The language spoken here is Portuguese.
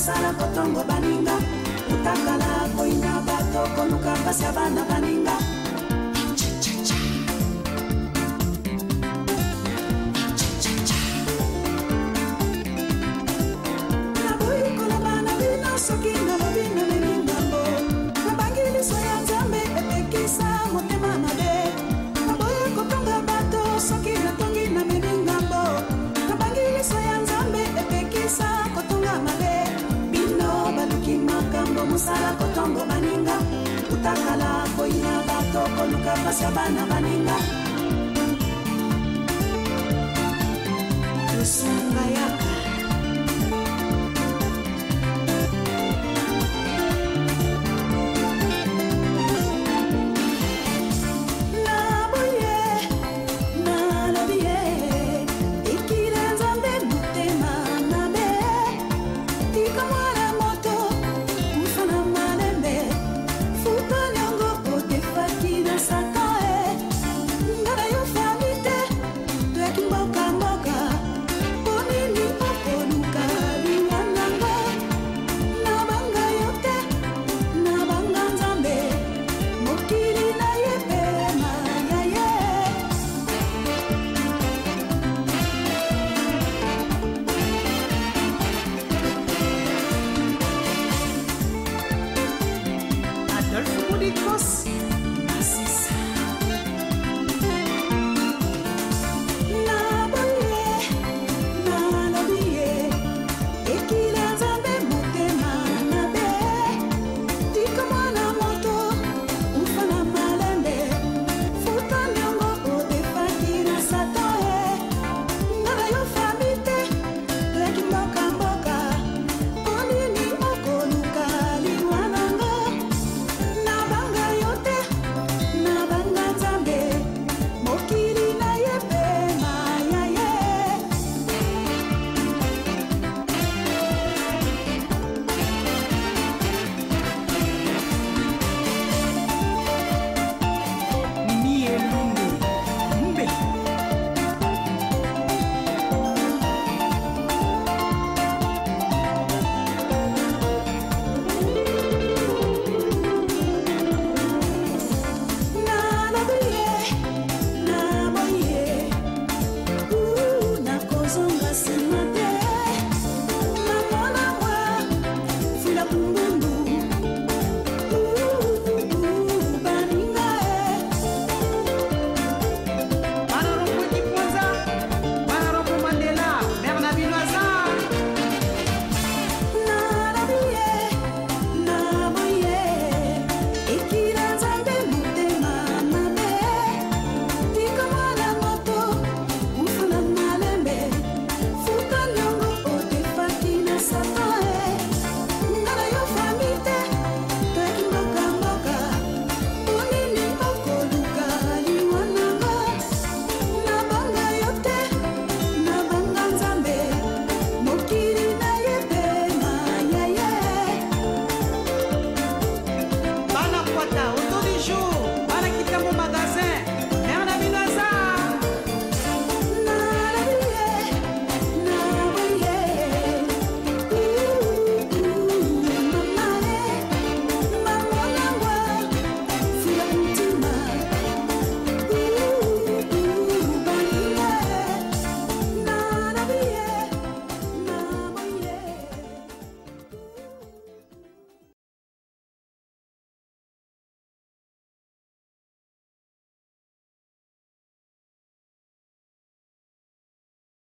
mosala kotongo baninga utakala koina bato koluka mpasi ya bana baninga. Soki mosala kotongo baninga utakala koina bato koluka pasi ya bana baninga. Esunga yaka